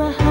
my heart.